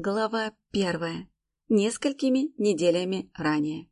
Глава первая. Несколькими неделями ранее.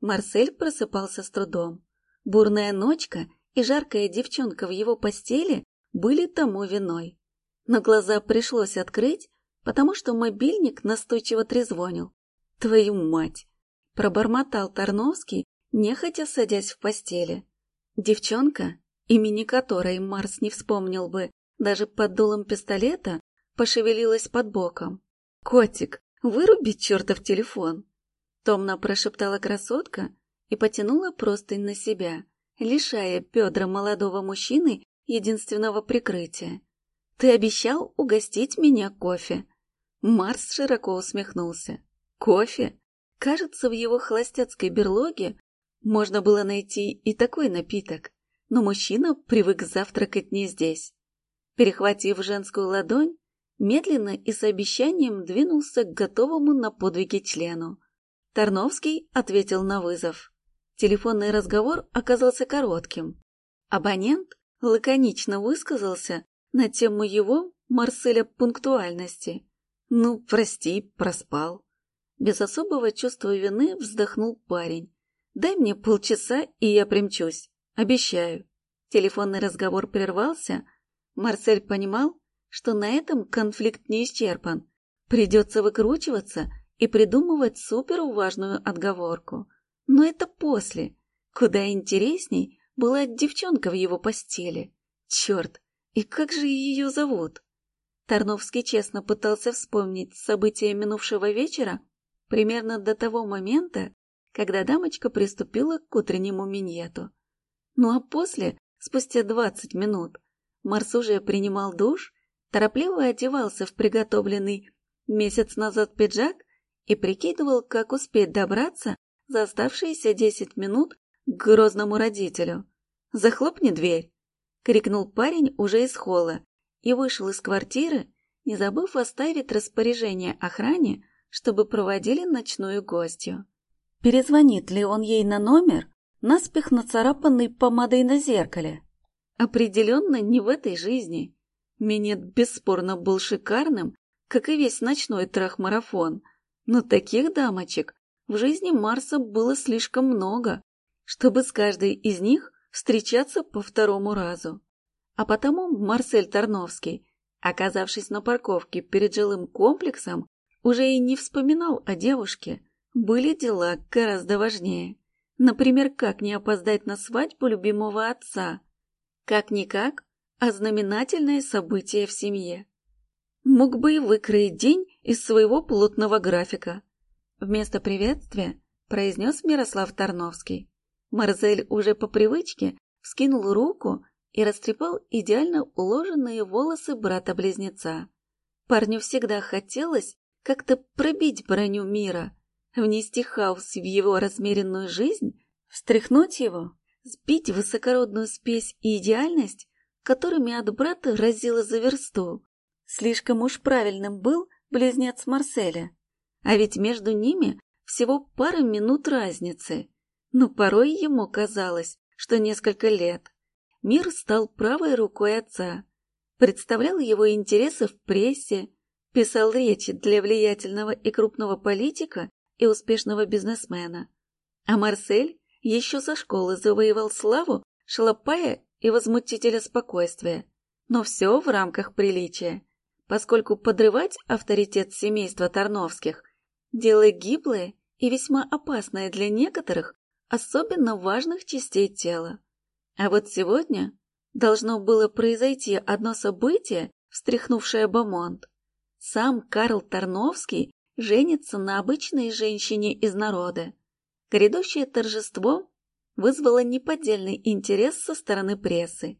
Марсель просыпался с трудом. Бурная ночка и жаркая девчонка в его постели были тому виной. Но глаза пришлось открыть, потому что мобильник настойчиво трезвонил. «Твою мать!» — пробормотал Тарновский, нехотя садясь в постели. Девчонка, имени которой Марс не вспомнил бы даже под дулом пистолета, пошевелилась под боком. «Котик, выруби чертов телефон!» Томно прошептала красотка и потянула простынь на себя, лишая бедра молодого мужчины единственного прикрытия. «Ты обещал угостить меня кофе!» Марс широко усмехнулся. «Кофе?» Кажется, в его холостяцкой берлоге можно было найти и такой напиток, но мужчина привык завтракать не здесь. Перехватив женскую ладонь, медленно и с обещанием двинулся к готовому на подвиги члену. Тарновский ответил на вызов. Телефонный разговор оказался коротким. Абонент лаконично высказался на тему его, Марселя, пунктуальности. «Ну, прости, проспал». Без особого чувства вины вздохнул парень. «Дай мне полчаса, и я примчусь. Обещаю». Телефонный разговор прервался. Марсель понимал, что на этом конфликт не исчерпан. Придется выкручиваться и придумывать суперважную отговорку. Но это после. Куда интересней была девчонка в его постели. Черт, и как же ее зовут? Тарновский честно пытался вспомнить события минувшего вечера примерно до того момента, когда дамочка приступила к утреннему миньету. Ну а после, спустя двадцать минут, Марс уже принимал душ торопливо одевался в приготовленный месяц назад пиджак и прикидывал, как успеть добраться за оставшиеся десять минут к грозному родителю. «Захлопни дверь!» — крикнул парень уже из холла и вышел из квартиры, не забыв оставить распоряжение охране, чтобы проводили ночную гостью. Перезвонит ли он ей на номер, наспех нацарапанный помадой на зеркале? Определенно не в этой жизни. Минет бесспорно был шикарным, как и весь ночной трах-марафон, но таких дамочек в жизни Марса было слишком много, чтобы с каждой из них встречаться по второму разу. А потому Марсель Тарновский, оказавшись на парковке перед жилым комплексом, уже и не вспоминал о девушке. Были дела гораздо важнее. Например, как не опоздать на свадьбу любимого отца. Как-никак, а знаменательное событие в семье. Мог бы и выкроить день из своего плотного графика. Вместо приветствия произнес Мирослав Тарновский. Марзель уже по привычке вскинул руку и растрепал идеально уложенные волосы брата-близнеца. Парню всегда хотелось как-то пробить броню мира, внести хаос в его размеренную жизнь, встряхнуть его, сбить высокородную спесь и идеальность которыми от брата разило за версту. Слишком уж правильным был близнец Марселя. А ведь между ними всего пара минут разницы. Но порой ему казалось, что несколько лет. Мир стал правой рукой отца, представлял его интересы в прессе, писал речи для влиятельного и крупного политика и успешного бизнесмена. А Марсель еще со школы завоевал славу, шалопая и возмутителя спокойствия, но все в рамках приличия, поскольку подрывать авторитет семейства Тарновских – дело гиблое и весьма опасное для некоторых, особенно важных частей тела. А вот сегодня должно было произойти одно событие, встряхнувшее Бамонт. Сам Карл Тарновский женится на обычной женщине из народа. Грядущее торжество вызвало неподдельный интерес со стороны прессы.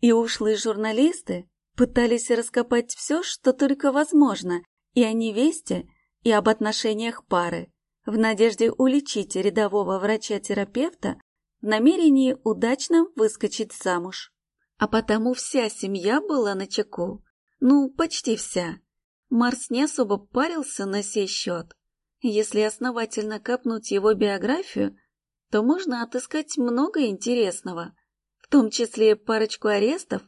И ушлые журналисты пытались раскопать все, что только возможно, и о невесте, и об отношениях пары, в надежде уличить рядового врача-терапевта в намерении удачно выскочить замуж. А потому вся семья была на чеку. Ну, почти вся. Марс не особо парился на сей счет. Если основательно копнуть его биографию, то можно отыскать много интересного, в том числе парочку арестов,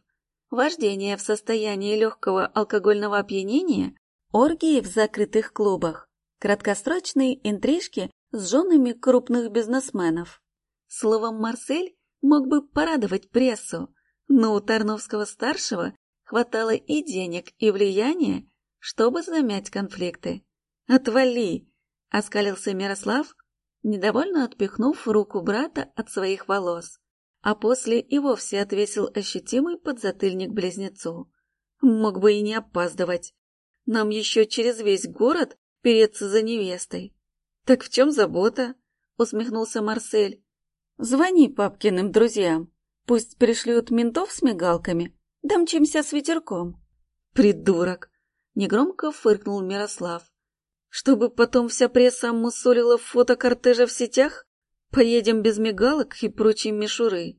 вождение в состоянии легкого алкогольного опьянения, оргии в закрытых клубах, краткосрочные интрижки с женами крупных бизнесменов. Словом, Марсель мог бы порадовать прессу, но у Тарновского-старшего хватало и денег, и влияния, чтобы замять конфликты. «Отвали!» — оскалился Мирослав, недовольно отпихнув руку брата от своих волос, а после и вовсе отвесил ощутимый подзатыльник близнецу. Мог бы и не опаздывать. Нам еще через весь город переться за невестой. Так в чем забота? Усмехнулся Марсель. Звони папкиным друзьям. Пусть пришлют ментов с мигалками. Домчимся с ветерком. Придурок! Негромко фыркнул Мирослав. Чтобы потом вся пресса мусолила фото кортежа в сетях? Поедем без мигалок и прочей мишуры.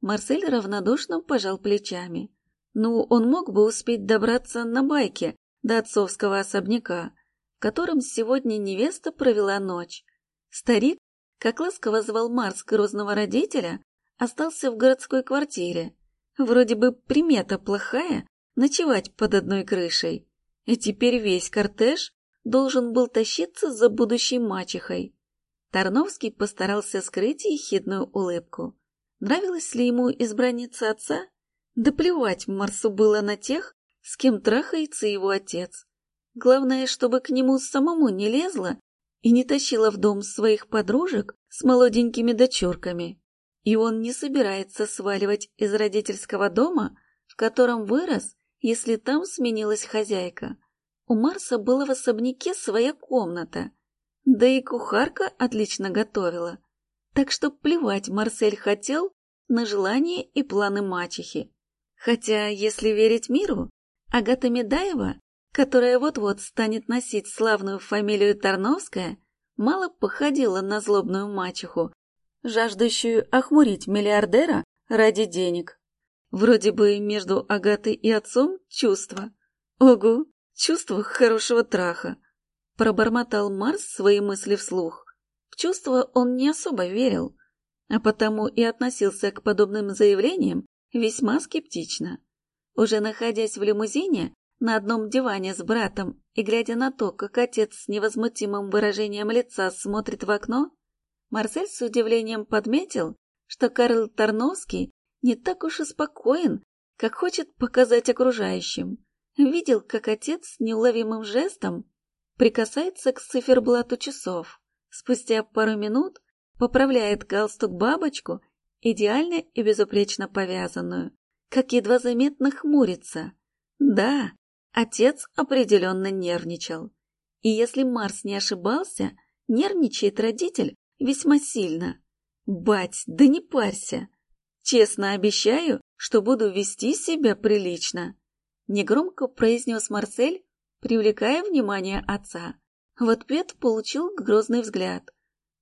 Марсель равнодушно пожал плечами. Ну, он мог бы успеть добраться на байке до отцовского особняка, в котором сегодня невеста провела ночь. Старик, как ласково звал Марс грозного родителя, остался в городской квартире. Вроде бы примета плохая ночевать под одной крышей. И теперь весь кортеж должен был тащиться за будущей мачехой. Тарновский постарался скрыть ехидную улыбку. Нравилась ли ему избранница отца? Да плевать Марсу было на тех, с кем трахается его отец. Главное, чтобы к нему самому не лезла и не тащила в дом своих подружек с молоденькими дочурками. И он не собирается сваливать из родительского дома, в котором вырос, если там сменилась хозяйка. У Марса была в особняке своя комната, да и кухарка отлично готовила. Так что плевать Марсель хотел на желания и планы мачехи. Хотя, если верить миру, Агата Медаева, которая вот-вот станет носить славную фамилию Тарновская, мало походила на злобную мачеху, жаждущую охмурить миллиардера ради денег. Вроде бы между Агатой и отцом чувство. Ого, чувство хорошего траха. Пробормотал Марс свои мысли вслух. В чувства он не особо верил, а потому и относился к подобным заявлениям весьма скептично. Уже находясь в лимузине, на одном диване с братом и глядя на то, как отец с невозмутимым выражением лица смотрит в окно, Марсель с удивлением подметил, что Карл Тарновский не так уж и спокоен, как хочет показать окружающим. Видел, как отец неуловимым жестом прикасается к циферблату часов. Спустя пару минут поправляет галстук-бабочку, идеально и безупречно повязанную, как едва заметно хмурится. Да, отец определенно нервничал. И если Марс не ошибался, нервничает родитель весьма сильно. Бать, да не парься. Честно обещаю, что буду вести себя прилично. Негромко произнес Марсель, привлекая внимание отца. В ответ получил грозный взгляд.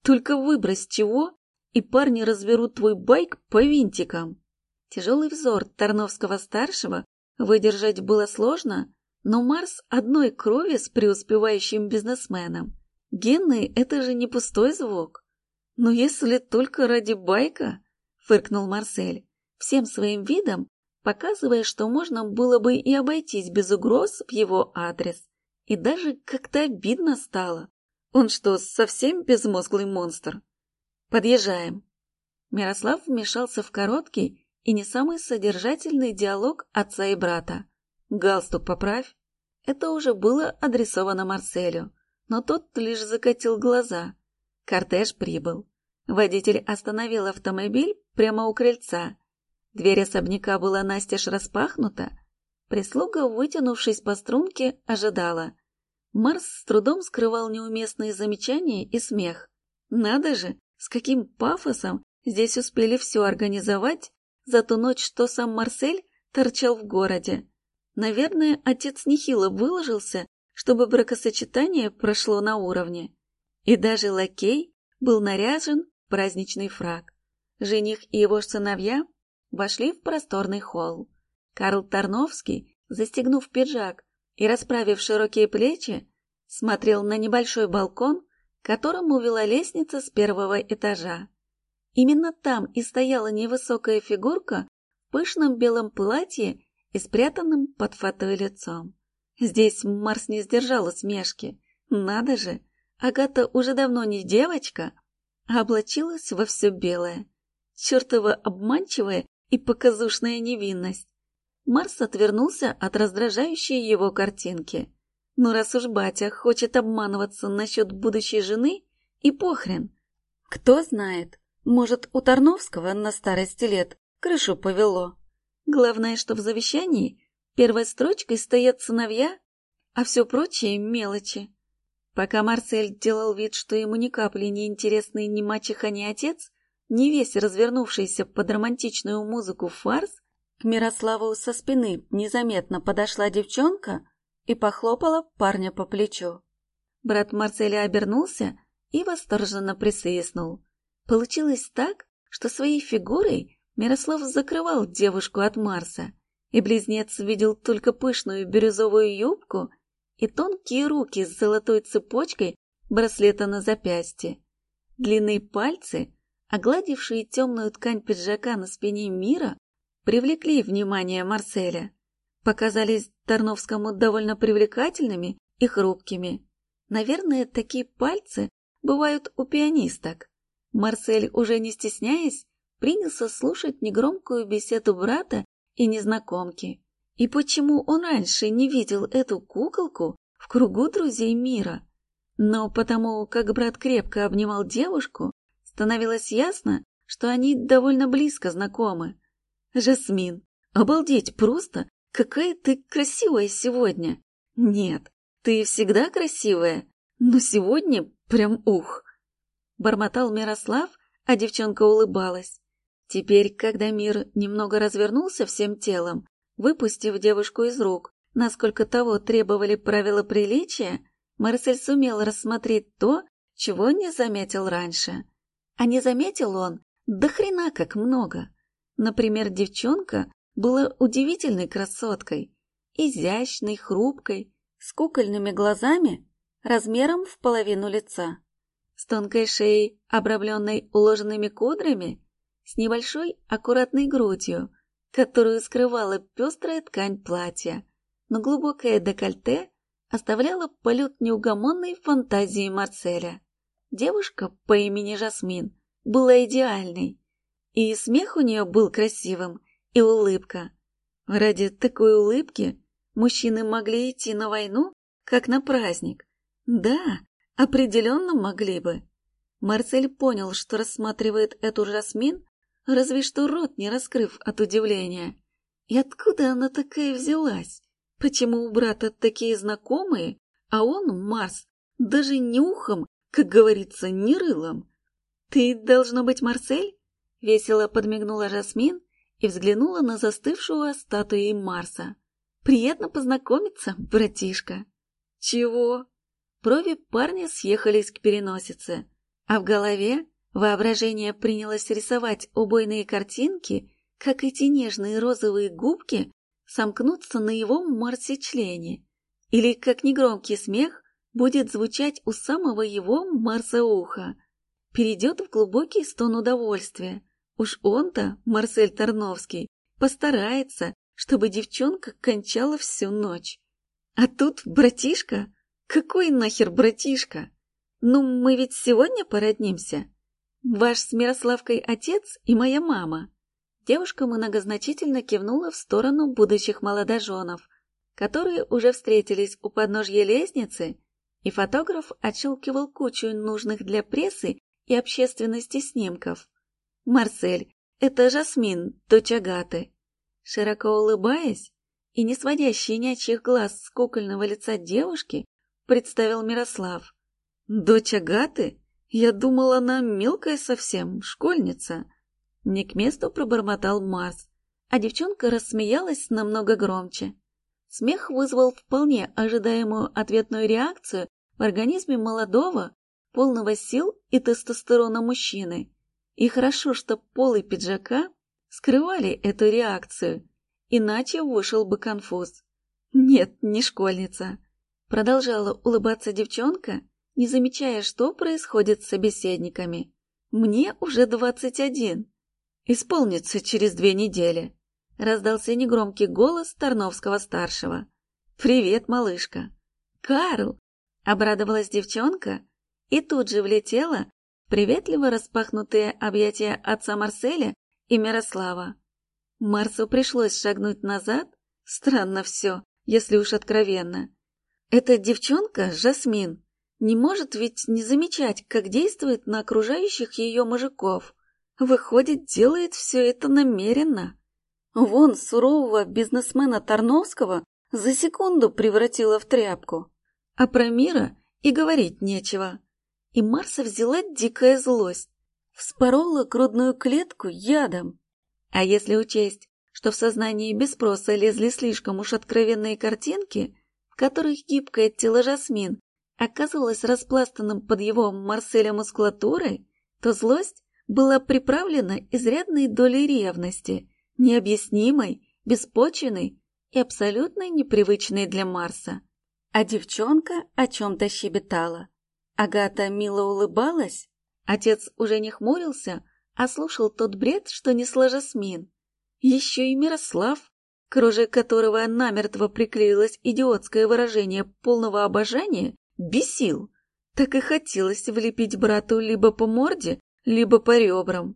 «Только выбрось чего, и парни разберут твой байк по винтикам». Тяжелый взор Тарновского-старшего выдержать было сложно, но Марс одной крови с преуспевающим бизнесменом. Генный — это же не пустой звук. Но если только ради байка, — фыркнул Марсель, всем своим видом показывая, что можно было бы и обойтись без угроз в его адрес. И даже как-то обидно стало. Он что, совсем безмозглый монстр? Подъезжаем. Мирослав вмешался в короткий и не самый содержательный диалог отца и брата. Галстук поправь. Это уже было адресовано Марселю, но тот лишь закатил глаза. Кортеж прибыл. Водитель остановил автомобиль прямо у крыльца Дверь особняка была настежь распахнута. Прислуга, вытянувшись по струнке, ожидала. Марс с трудом скрывал неуместные замечания и смех. Надо же, с каким пафосом здесь успели все организовать за ту ночь, что сам Марсель торчал в городе. Наверное, отец нехило выложился, чтобы бракосочетание прошло на уровне. И даже лакей был наряжен в праздничный фраг. Жених и его сыновья вошли в просторный холл. Карл Тарновский, застегнув пиджак и расправив широкие плечи, смотрел на небольшой балкон, к которому вела лестница с первого этажа. Именно там и стояла невысокая фигурка в пышном белом платье и спрятанным под фатой лицом. Здесь Марс не сдержал усмешки. Надо же, Агата уже давно не девочка, а облачилась во все белое. Чертова обманчивая и показушная невинность. Марс отвернулся от раздражающей его картинки. Ну раз уж батя хочет обманываться насчет будущей жены, и похрен. Кто знает, может, у Тарновского на старости лет крышу повело. Главное, что в завещании первой строчкой стоят сыновья, а все прочее — мелочи. Пока Марсель делал вид, что ему ни капли не интересны ни мачеха, ни отец, ни весь развернувшийся под романтичную музыку фарс, к Мирославу со спины незаметно подошла девчонка и похлопала парня по плечу. Брат Марселя обернулся и восторженно присвистнул. Получилось так, что своей фигурой Мирослав закрывал девушку от Марса, и близнец видел только пышную бирюзовую юбку и тонкие руки с золотой цепочкой браслета на запястье. Длинные пальцы, огладившие темную ткань пиджака на спине мира, привлекли внимание Марселя. Показались Тарновскому довольно привлекательными и хрупкими. Наверное, такие пальцы бывают у пианисток. Марсель, уже не стесняясь, принялся слушать негромкую беседу брата и незнакомки. И почему он раньше не видел эту куколку в кругу друзей мира? Но потому, как брат крепко обнимал девушку, становилось ясно, что они довольно близко знакомы. «Жасмин, обалдеть просто! Какая ты красивая сегодня!» «Нет, ты всегда красивая, но сегодня прям ух!» Бормотал Мирослав, а девчонка улыбалась. Теперь, когда мир немного развернулся всем телом, Выпустив девушку из рук, насколько того требовали правила приличия, Марсель сумел рассмотреть то, чего не заметил раньше. А не заметил он до хрена как много. Например, девчонка была удивительной красоткой, изящной, хрупкой, с кукольными глазами, размером в половину лица, с тонкой шеей, обрамленной уложенными кудрями, с небольшой аккуратной грудью, которую скрывала пестрая ткань платья, но глубокое декольте оставляло полет неугомонной фантазии Марселя. Девушка по имени Жасмин была идеальной, и смех у нее был красивым, и улыбка. Ради такой улыбки мужчины могли идти на войну, как на праздник. Да, определенно могли бы. Марсель понял, что рассматривает эту Жасмин разве что рот не раскрыв от удивления. И откуда она такая взялась? Почему у брата такие знакомые, а он, Марс, даже не ухом, как говорится, не рылом? «Ты, должно быть, Марсель?» — весело подмигнула Жасмин и взглянула на застывшую статуи Марса. «Приятно познакомиться, братишка». «Чего?» Брови парня съехались к переносице, а в голове Воображение принялось рисовать убойные картинки, как эти нежные розовые губки сомкнутся на его Марсе-члене, или как негромкий смех будет звучать у самого его Марса-уха. Перейдет в глубокий стон удовольствия. Уж он-то, Марсель Тарновский, постарается, чтобы девчонка кончала всю ночь. А тут братишка? Какой нахер братишка? Ну, мы ведь сегодня породнимся? «Ваш с Мирославкой отец и моя мама». Девушка многозначительно кивнула в сторону будущих молодоженов, которые уже встретились у подножья лестницы, и фотограф отщелкивал кучу нужных для прессы и общественности снимков. «Марсель, это Жасмин, дочь Агаты». Широко улыбаясь и не сводя щенячьих глаз с кукольного лица девушки, представил Мирослав. «Дочь Агаты? Я думал, она мелкая совсем, школьница. Не к месту пробормотал Марс, а девчонка рассмеялась намного громче. Смех вызвал вполне ожидаемую ответную реакцию в организме молодого, полного сил и тестостерона мужчины. И хорошо, что полы пиджака скрывали эту реакцию, иначе вышел бы конфуз. Нет, не школьница. Продолжала улыбаться девчонка, не замечая, что происходит с собеседниками. «Мне уже двадцать один. Исполнится через две недели», — раздался негромкий голос Тарновского-старшего. «Привет, малышка!» «Карл!» — обрадовалась девчонка и тут же влетела в приветливо распахнутые объятия отца Марселя и Мирослава. Марсу пришлось шагнуть назад. Странно все, если уж откровенно. Эта девчонка, Жасмин, не может ведь не замечать, как действует на окружающих ее мужиков. Выходит, делает все это намеренно. Вон сурового бизнесмена Тарновского за секунду превратила в тряпку. А про мира и говорить нечего. И Марса взяла дикая злость. Вспорола грудную клетку ядом. А если учесть, что в сознании без спроса лезли слишком уж откровенные картинки, в которых гибкое тело Жасмин оказывалось распластанным под его Марселя мускулатурой, то злость была приправлена изрядной долей ревности, необъяснимой, беспочвенной и абсолютно непривычной для Марса. А девчонка о чем-то щебетала. Агата мило улыбалась, отец уже не хмурился, а слушал тот бред, что несла Жасмин. Еще и Мирослав, к роже которого намертво приклеилось идиотское выражение полного обожания, бесил. Так и хотелось влепить брату либо по морде, либо по ребрам.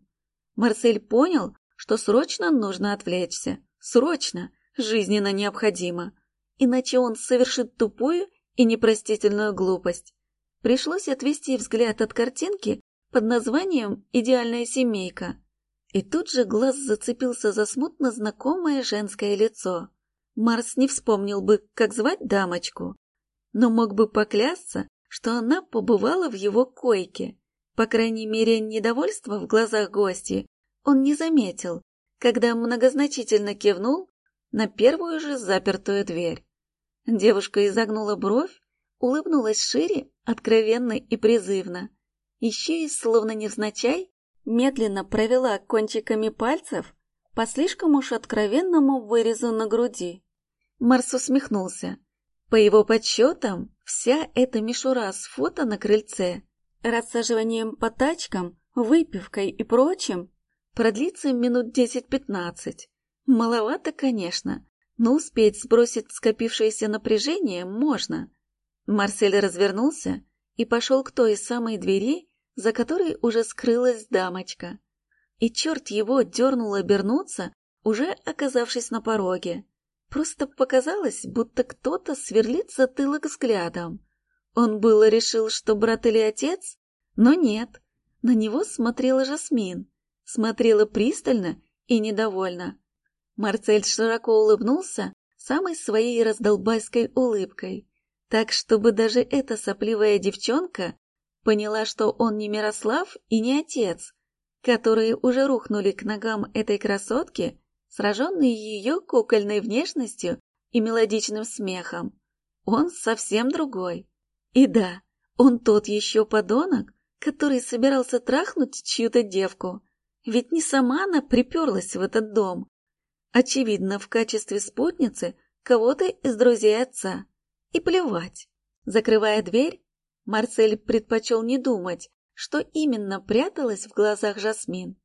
Марсель понял, что срочно нужно отвлечься. Срочно, жизненно необходимо. Иначе он совершит тупую и непростительную глупость. Пришлось отвести взгляд от картинки под названием «Идеальная семейка». И тут же глаз зацепился за смутно знакомое женское лицо. Марс не вспомнил бы, как звать дамочку, но мог бы поклясться, что она побывала в его койке. По крайней мере, недовольство в глазах гости он не заметил, когда многозначительно кивнул на первую же запертую дверь. Девушка изогнула бровь, улыбнулась шире, откровенно и призывно. Еще и, словно невзначай, медленно провела кончиками пальцев по слишком уж откровенному вырезу на груди. Марс усмехнулся. По его подсчетам, вся эта мишура с фото на крыльце, рассаживанием по тачкам, выпивкой и прочим продлится минут 10-15. Маловато, конечно, но успеть сбросить скопившееся напряжение можно. Марсель развернулся и пошел к той самой двери, за которой уже скрылась дамочка. И черт его дернул обернуться, уже оказавшись на пороге. Просто показалось, будто кто-то сверлит затылок взглядом. Он было решил, что брат или отец, но нет. На него смотрела Жасмин. Смотрела пристально и недовольно. Марцель широко улыбнулся самой своей раздолбайской улыбкой, так, чтобы даже эта сопливая девчонка поняла, что он не Мирослав и не отец, которые уже рухнули к ногам этой красотки сраженный ее кукольной внешностью и мелодичным смехом. Он совсем другой. И да, он тот еще подонок, который собирался трахнуть чью-то девку. Ведь не сама она приперлась в этот дом. Очевидно, в качестве спутницы кого-то из друзей отца. И плевать. Закрывая дверь, Марсель предпочел не думать, что именно пряталось в глазах Жасмин.